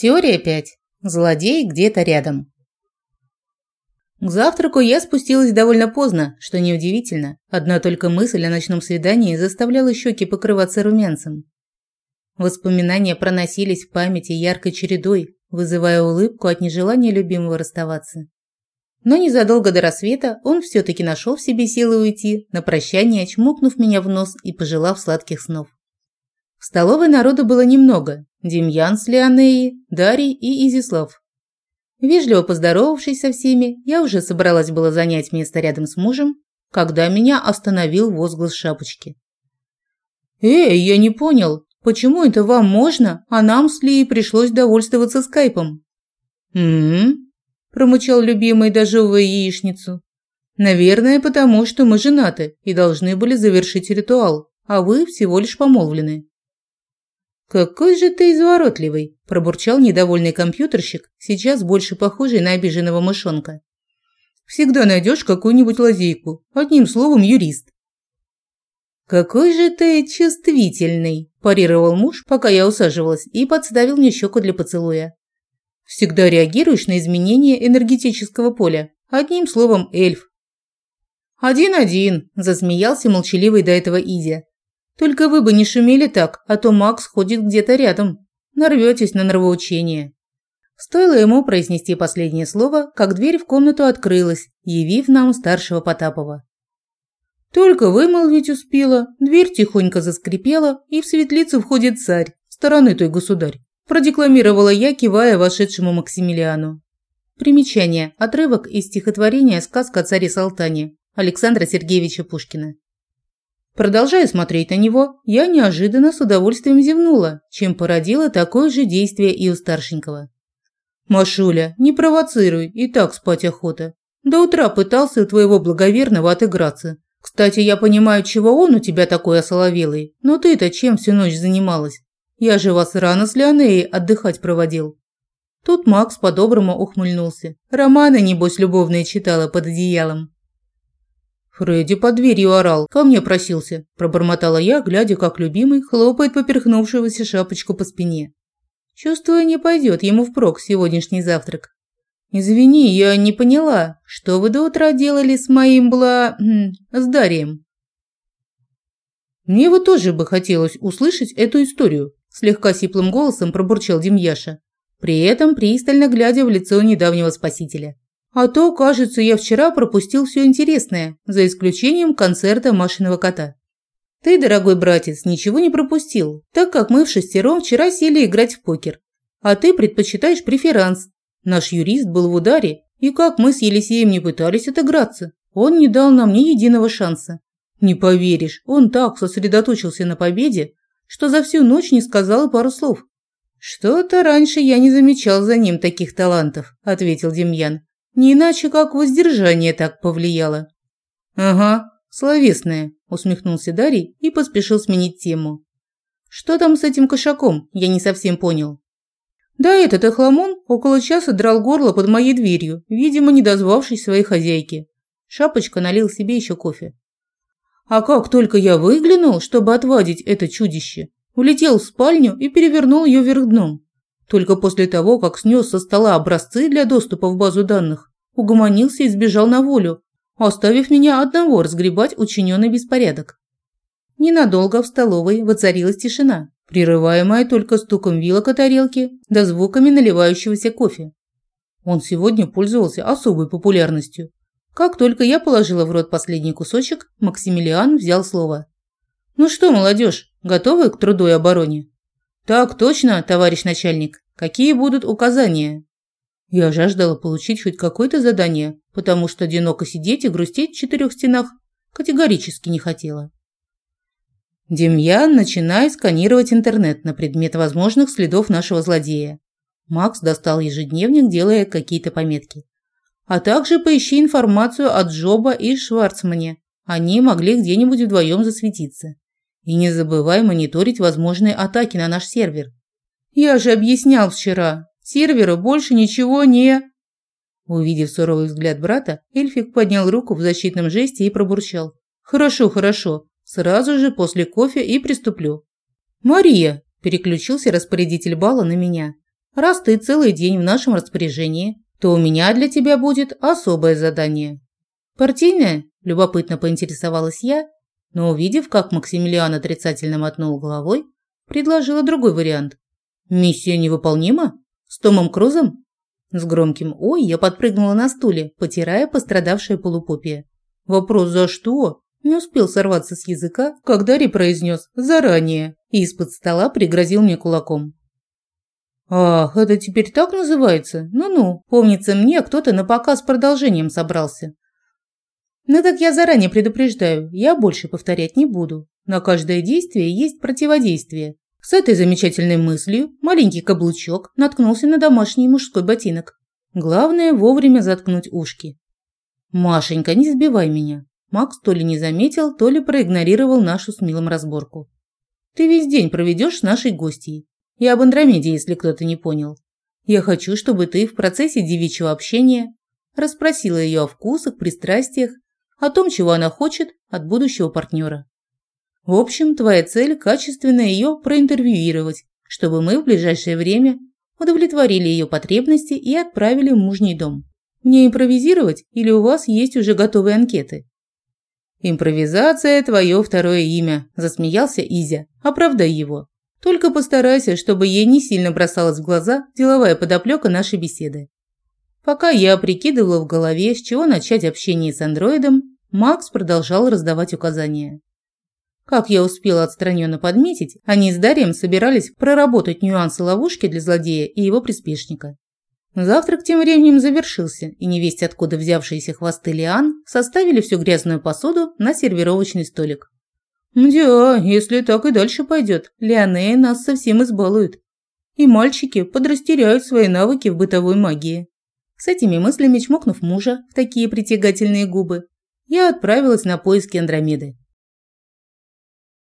Теория 5. Злодей где-то рядом. К завтраку я спустилась довольно поздно, что неудивительно. Одна только мысль о ночном свидании заставляла щеки покрываться румянцем. Воспоминания проносились в памяти яркой чередой, вызывая улыбку от нежелания любимого расставаться. Но незадолго до рассвета он все-таки нашел в себе силы уйти, на прощание чмокнув меня в нос и пожелав сладких снов. В столовой народу было немного, Демьян с Леонеей, Дарий и Изислав. Вежливо поздоровавшись со всеми, я уже собралась было занять место рядом с мужем, когда меня остановил возглас шапочки. «Эй, я не понял, почему это вам можно, а нам с Лией пришлось довольствоваться скайпом?» «М-м-м», промычал любимый, дожевывая яичницу. «Наверное, потому что мы женаты и должны были завершить ритуал, а вы всего лишь помолвлены». «Какой же ты изворотливый!» – пробурчал недовольный компьютерщик, сейчас больше похожий на обиженного мышонка. «Всегда найдешь какую-нибудь лазейку. Одним словом, юрист». «Какой же ты чувствительный!» – парировал муж, пока я усаживалась, и подставил мне щеку для поцелуя. «Всегда реагируешь на изменения энергетического поля. Одним словом, эльф». «Один-один», – засмеялся молчаливый до этого Изя. Только вы бы не шумели так, а то Макс ходит где-то рядом. Нарветесь на нравоучение». Стоило ему произнести последнее слово, как дверь в комнату открылась, явив нам старшего Потапова. Только вымолвить успела, дверь тихонько заскрипела, и в светлицу входит царь, стороны той государь, продекламировала я, кивая вошедшему Максимилиану. Примечание. Отрывок из стихотворения «Сказка о царе Салтане» Александра Сергеевича Пушкина. Продолжая смотреть на него, я неожиданно с удовольствием зевнула, чем породила такое же действие и у старшенького. «Машуля, не провоцируй, и так спать охота. До утра пытался у твоего благоверного отыграться. Кстати, я понимаю, чего он у тебя такой осоловелый, но ты-то чем всю ночь занималась? Я же вас рано с Леонеей отдыхать проводил». Тут Макс по-доброму ухмыльнулся. Романы, небось, любовные читала под одеялом. «Фредди под дверью орал, ко мне просился», – пробормотала я, глядя, как любимый хлопает поперхнувшегося шапочку по спине. Чувствую, не пойдет ему впрок сегодняшний завтрак. «Извини, я не поняла, что вы до утра делали с моим бла... с Дарием?» «Мне вот тоже бы хотелось услышать эту историю», – слегка сиплым голосом пробурчал Демьяша, при этом пристально глядя в лицо недавнего спасителя. А то, кажется, я вчера пропустил все интересное, за исключением концерта Машиного кота. Ты, дорогой братец, ничего не пропустил, так как мы в шестером вчера сели играть в покер. А ты предпочитаешь преферанс. Наш юрист был в ударе, и как мы с Елисеем не пытались отыграться, он не дал нам ни единого шанса. Не поверишь, он так сосредоточился на победе, что за всю ночь не сказал пару слов. «Что-то раньше я не замечал за ним таких талантов», – ответил Демьян. Не иначе, как воздержание так повлияло. Ага, словесное, усмехнулся Дарий и поспешил сменить тему. Что там с этим кошаком? Я не совсем понял. Да этот охламон около часа драл горло под моей дверью, видимо, не дозвавшись своей хозяйки. Шапочка налил себе еще кофе. А как только я выглянул, чтобы отвадить это чудище, улетел в спальню и перевернул ее вверх дном. Только после того, как снес со стола образцы для доступа в базу данных, угомонился и сбежал на волю, оставив меня одного разгребать учиненный беспорядок. Ненадолго в столовой воцарилась тишина, прерываемая только стуком вилок о тарелке да звуками наливающегося кофе. Он сегодня пользовался особой популярностью. Как только я положила в рот последний кусочек, Максимилиан взял слово. «Ну что, молодежь, готовы к труду и обороне?» «Так точно, товарищ начальник. Какие будут указания?» Я жаждала получить хоть какое-то задание, потому что одиноко сидеть и грустить в четырех стенах категорически не хотела. Демьян, начинай сканировать интернет на предмет возможных следов нашего злодея. Макс достал ежедневник, делая какие-то пометки. А также поищи информацию от Джоба и Шварцмане. Они могли где-нибудь вдвоем засветиться. И не забывай мониторить возможные атаки на наш сервер. Я же объяснял вчера, Серверу больше ничего не...» Увидев суровый взгляд брата, Эльфик поднял руку в защитном жесте и пробурчал. «Хорошо, хорошо. Сразу же после кофе и приступлю». «Мария!» – переключился распорядитель бала на меня. Раз ты целый день в нашем распоряжении, то у меня для тебя будет особое задание. Партийное? Любопытно поинтересовалась я, но увидев, как Максимилиан отрицательно мотнул головой, предложила другой вариант. Миссия невыполнима? С Томом Крузом? С громким «Ой» я подпрыгнула на стуле, потирая пострадавшее полупопие. Вопрос «За что?» не успел сорваться с языка, когда Ри произнес «Заранее» и из-под стола пригрозил мне кулаком. «Ах, это теперь так называется? Ну-ну, помнится мне, кто-то на показ с продолжением собрался». «Ну так я заранее предупреждаю, я больше повторять не буду. На каждое действие есть противодействие, с этой замечательной мыслью маленький каблучок наткнулся на домашний мужской ботинок. Главное вовремя заткнуть ушки. «Машенька, не сбивай меня!» Макс то ли не заметил, то ли проигнорировал нашу с Милом разборку. «Ты весь день проведешь с нашей гостьей. И об Андромеде, если кто-то не понял. Я хочу, чтобы ты в процессе девичьего общения расспросила ее о вкусах, пристрастиях, о том, чего она хочет от будущего партнера. В общем, твоя цель – качественно ее проинтервьюировать, чтобы мы в ближайшее время удовлетворили ее потребности и отправили в мужний дом. Не импровизировать или у вас есть уже готовые анкеты? «Импровизация – твое второе имя», – засмеялся Изя. «Оправдай его. Только постарайся, чтобы ей не сильно бросалась в глаза деловая подоплека нашей беседы». Пока я прикидывала в голове, с чего начать общение с андроидом, Макс продолжал раздавать указания. Как я успела отстраненно подметить, они с Дарием собирались проработать нюансы ловушки для злодея и его приспешника. Завтрак тем временем завершился, и невесть откуда взявшиеся хвосты Лиан составили всю грязную посуду на сервировочный столик. «Да, если так и дальше пойдет, Лианея нас совсем избалует. И мальчики подрастеряют свои навыки в бытовой магии». С этими мыслями, чмокнув мужа в такие притягательные губы, я отправилась на поиски Андромеды.